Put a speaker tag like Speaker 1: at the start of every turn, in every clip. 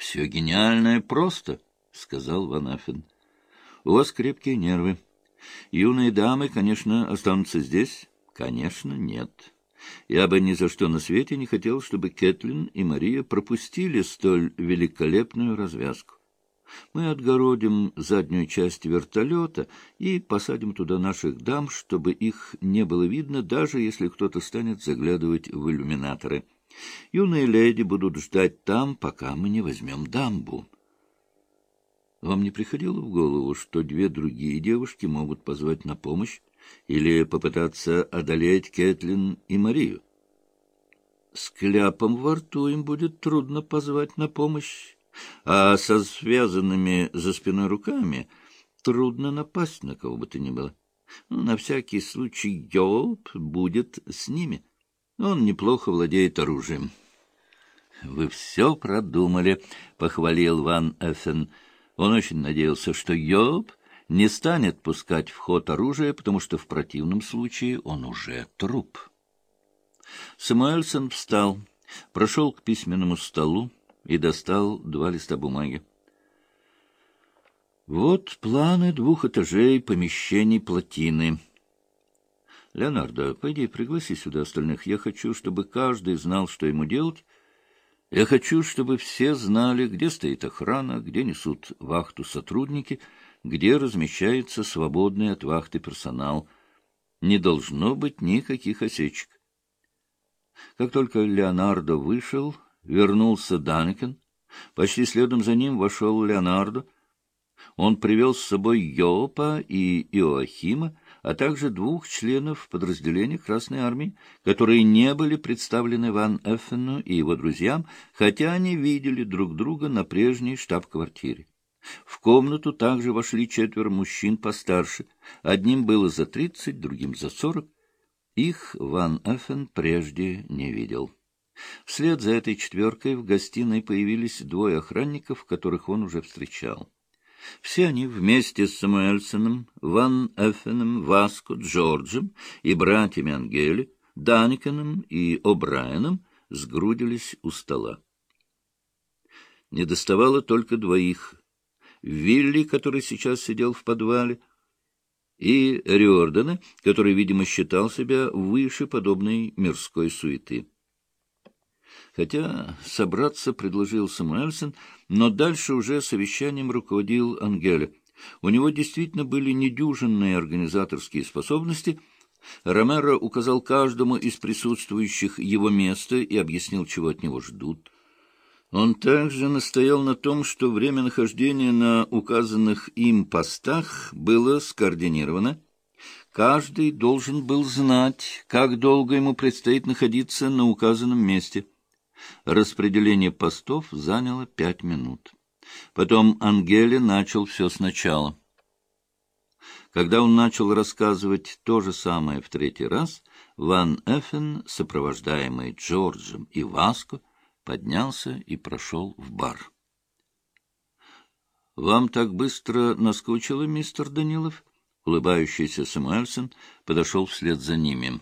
Speaker 1: Все гениальное просто, — сказал Ван Аффен. — У вас крепкие нервы. Юные дамы, конечно, останутся здесь? Конечно, нет. Я бы ни за что на свете не хотел, чтобы Кэтлин и Мария пропустили столь великолепную развязку. Мы отгородим заднюю часть вертолета и посадим туда наших дам, чтобы их не было видно, даже если кто-то станет заглядывать в иллюминаторы. Юные леди будут ждать там, пока мы не возьмем дамбу. Вам не приходило в голову, что две другие девушки могут позвать на помощь или попытаться одолеть Кэтлин и Марию? С кляпом во рту им будет трудно позвать на помощь, а со связанными за спиной руками трудно напасть на кого бы то ни было. На всякий случай Йоп будет с ними. Он неплохо владеет оружием. — Вы все продумали, — похвалил Ван Эффен. Он очень надеялся, что Йоб не станет пускать в ход оружие, потому что в противном случае он уже труп. Самуэльсон встал, прошел к письменному столу и достал два листа бумаги. Вот планы двух этажей помещений плотины. Леонардо, пойди пригласи сюда остальных. Я хочу, чтобы каждый знал, что ему делать, я хочу, чтобы все знали, где стоит охрана, где несут вахту сотрудники, где размещается свободный от вахты персонал. Не должно быть никаких осечек. Как только Леонардо вышел, вернулся Данкен. Почти следом за ним вошел Леонардо. Он привел с собой Йопа и Иоахима, а также двух членов подразделения Красной Армии, которые не были представлены Ван Эффену и его друзьям, хотя они видели друг друга на прежней штаб-квартире. В комнату также вошли четверо мужчин постарше. Одним было за тридцать, другим за сорок. Их Ван Эффен прежде не видел. Вслед за этой четверкой в гостиной появились двое охранников, которых он уже встречал. Все они вместе с Самуэльсоном, Ван Эффеном, Васко, Джорджем и братьями Ангели, Даниконом и О'Брайеном сгрудились у стола. Не доставало только двоих — Вилли, который сейчас сидел в подвале, и Риордана, который, видимо, считал себя выше подобной мирской суеты. Хотя собраться предложил Самуэльсон, но дальше уже совещанием руководил Ангеле. У него действительно были недюжинные организаторские способности. Ромеро указал каждому из присутствующих его место и объяснил, чего от него ждут. Он также настоял на том, что время нахождения на указанных им постах было скоординировано. Каждый должен был знать, как долго ему предстоит находиться на указанном месте. Распределение постов заняло пять минут. Потом Ангеле начал все сначала. Когда он начал рассказывать то же самое в третий раз, Ван Эффен, сопровождаемый Джорджем и Васко, поднялся и прошел в бар. — Вам так быстро наскучило, мистер Данилов? Улыбающийся Самуэльсон подошел вслед за ними.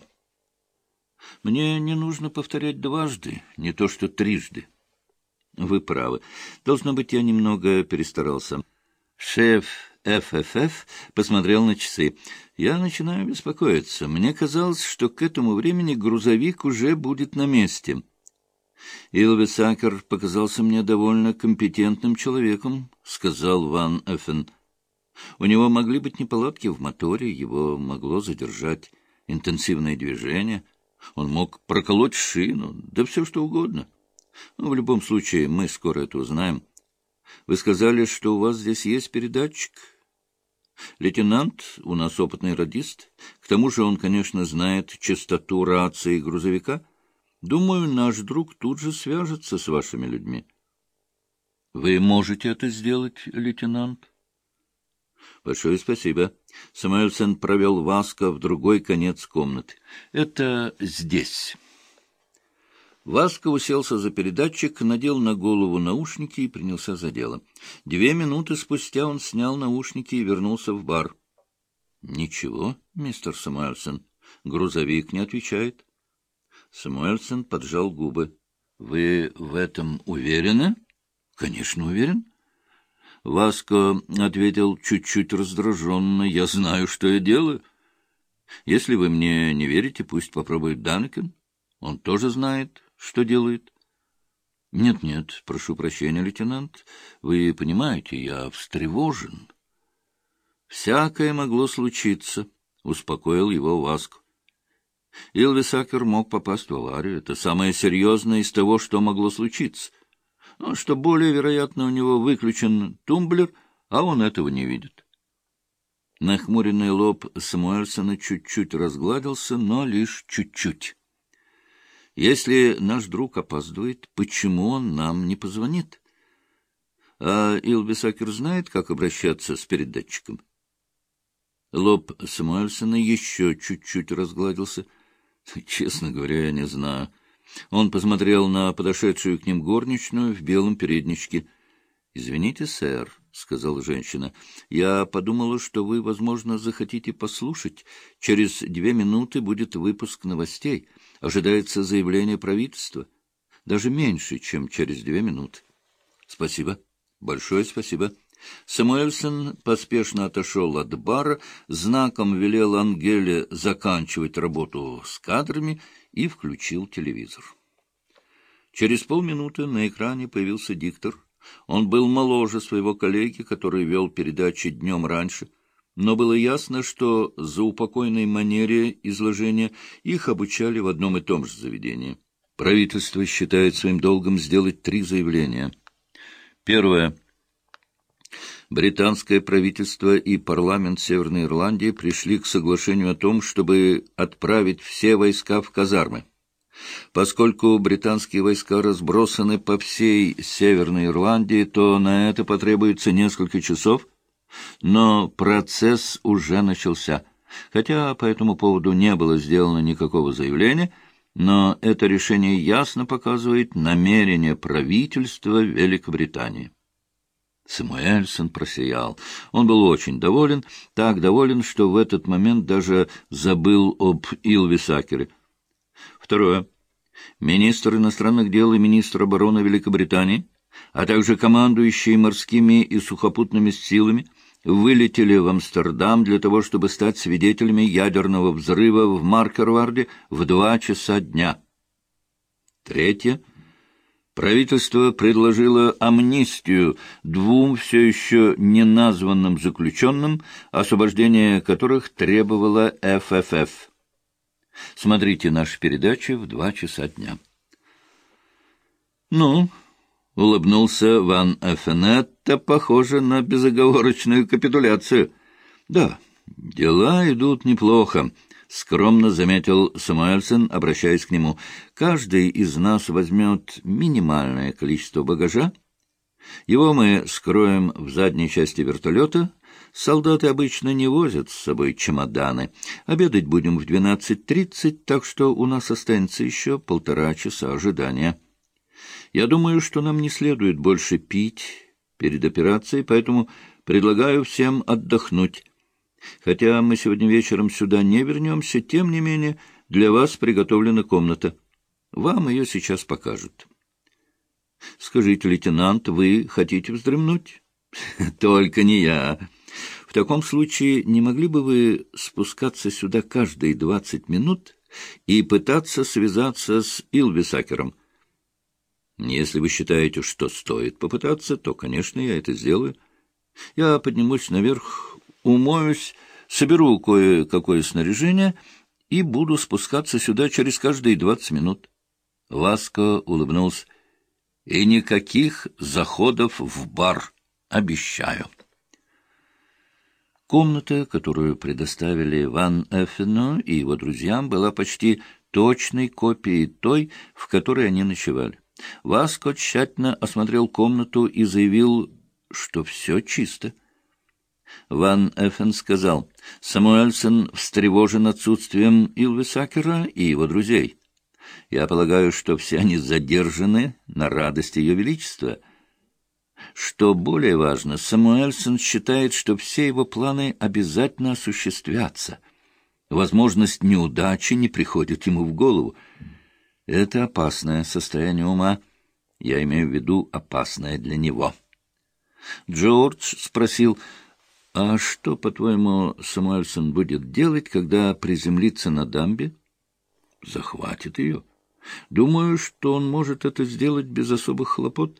Speaker 1: Мне не нужно повторять дважды, не то что трижды. Вы правы. Должно быть, я немного перестарался. Шеф ФФФ посмотрел на часы. Я начинаю беспокоиться. Мне казалось, что к этому времени грузовик уже будет на месте. Илвисакер показался мне довольно компетентным человеком, — сказал Ван Эффен. У него могли быть неполадки в моторе, его могло задержать интенсивное движение — он мог проколоть шину, да все что угодно. Ну, в любом случае, мы скоро это узнаем. Вы сказали, что у вас здесь есть передатчик? Лейтенант у нас опытный радист. К тому же он, конечно, знает частоту рации грузовика. Думаю, наш друг тут же свяжется с вашими людьми. Вы можете это сделать, лейтенант? — Большое спасибо. Самуэльсон провел Васка в другой конец комнаты. — Это здесь. Васка уселся за передатчик, надел на голову наушники и принялся за дело. Две минуты спустя он снял наушники и вернулся в бар. — Ничего, мистер Самуэльсон, грузовик не отвечает. Самуэльсон поджал губы. — Вы в этом уверены? — Конечно, уверен. Васко ответил чуть-чуть раздраженно. Я знаю, что я делаю. Если вы мне не верите, пусть попробует Данкен. Он тоже знает, что делает. Нет-нет, прошу прощения, лейтенант. Вы понимаете, я встревожен. Всякое могло случиться, успокоил его Васко. Илвисакер мог попасть в аварию. Это самое серьезное из того, что могло случиться. Но что более вероятно, у него выключен тумблер, а он этого не видит. Нахмуренный лоб Самуэльсона чуть-чуть разгладился, но лишь чуть-чуть. Если наш друг опаздывает, почему он нам не позвонит? А Илбисакер знает, как обращаться с передатчиком? Лоб Самуэльсона еще чуть-чуть разгладился. Честно говоря, я не знаю. Он посмотрел на подошедшую к ним горничную в белом передничке. — Извините, сэр, — сказала женщина, — я подумала, что вы, возможно, захотите послушать. Через две минуты будет выпуск новостей. Ожидается заявление правительства. Даже меньше, чем через две минуты. Спасибо. Большое спасибо. Самуэльсон поспешно отошел от бара, знаком велел Ангеле заканчивать работу с кадрами и включил телевизор. Через полминуты на экране появился диктор. Он был моложе своего коллеги, который вел передачи днем раньше — но было ясно, что за упокойной манере изложения их обучали в одном и том же заведении. Правительство считает своим долгом сделать три заявления. Первое. Британское правительство и парламент Северной Ирландии пришли к соглашению о том, чтобы отправить все войска в казармы. Поскольку британские войска разбросаны по всей Северной Ирландии, то на это потребуется несколько часов — но процесс уже начался. Хотя по этому поводу не было сделано никакого заявления, но это решение ясно показывает намерение правительства Великобритании. Самуэльсон просиял. Он был очень доволен, так доволен, что в этот момент даже забыл об Илвисакере. Второе. Министр иностранных дел и министр обороны Великобритании, а также командующие морскими и сухопутными силами — вылетели в Амстердам для того, чтобы стать свидетелями ядерного взрыва в Маркерварде в два часа дня. Третье. Правительство предложило амнистию двум все еще неназванным заключенным, освобождение которых требовала ФФФ. Смотрите наши передачи в два часа дня. Ну, — улыбнулся Ван Эфенетта, похоже на безоговорочную капитуляцию. — Да, дела идут неплохо, — скромно заметил Самуэльсон, обращаясь к нему. — Каждый из нас возьмет минимальное количество багажа. Его мы скроем в задней части вертолета. Солдаты обычно не возят с собой чемоданы. Обедать будем в двенадцать тридцать, так что у нас останется еще полтора часа ожидания. Я думаю, что нам не следует больше пить перед операцией, поэтому предлагаю всем отдохнуть. Хотя мы сегодня вечером сюда не вернемся, тем не менее для вас приготовлена комната. Вам ее сейчас покажут. Скажите, лейтенант, вы хотите вздремнуть? Только не я. В таком случае не могли бы вы спускаться сюда каждые двадцать минут и пытаться связаться с Илвисакером? Если вы считаете, что стоит попытаться, то, конечно, я это сделаю. Я поднимусь наверх, умоюсь, соберу кое-какое снаряжение и буду спускаться сюда через каждые двадцать минут. Ласко улыбнулся. И никаких заходов в бар, обещаю. Комната, которую предоставили Ван Эффену и его друзьям, была почти точной копией той, в которой они ночевали. Васко тщательно осмотрел комнату и заявил, что все чисто. Ван Эффен сказал, Самуэльсон встревожен отсутствием Илвисакера и его друзей. Я полагаю, что все они задержаны на радость Ее Величества. Что более важно, Самуэльсон считает, что все его планы обязательно осуществятся. Возможность неудачи не приходит ему в голову. Это опасное состояние ума. Я имею в виду опасное для него. Джордж спросил, а что, по-твоему, Самуэльсон будет делать, когда приземлится на дамбе? Захватит ее. Думаю, что он может это сделать без особых хлопот.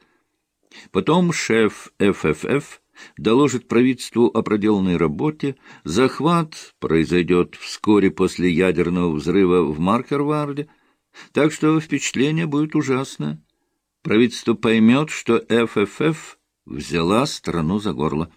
Speaker 1: Потом шеф ФФФ доложит правительству о проделанной работе. Захват произойдет вскоре после ядерного взрыва в Маркерварде, так что впечатление будет ужасное. Правительство поймет, что ФФФ взяла страну за горло.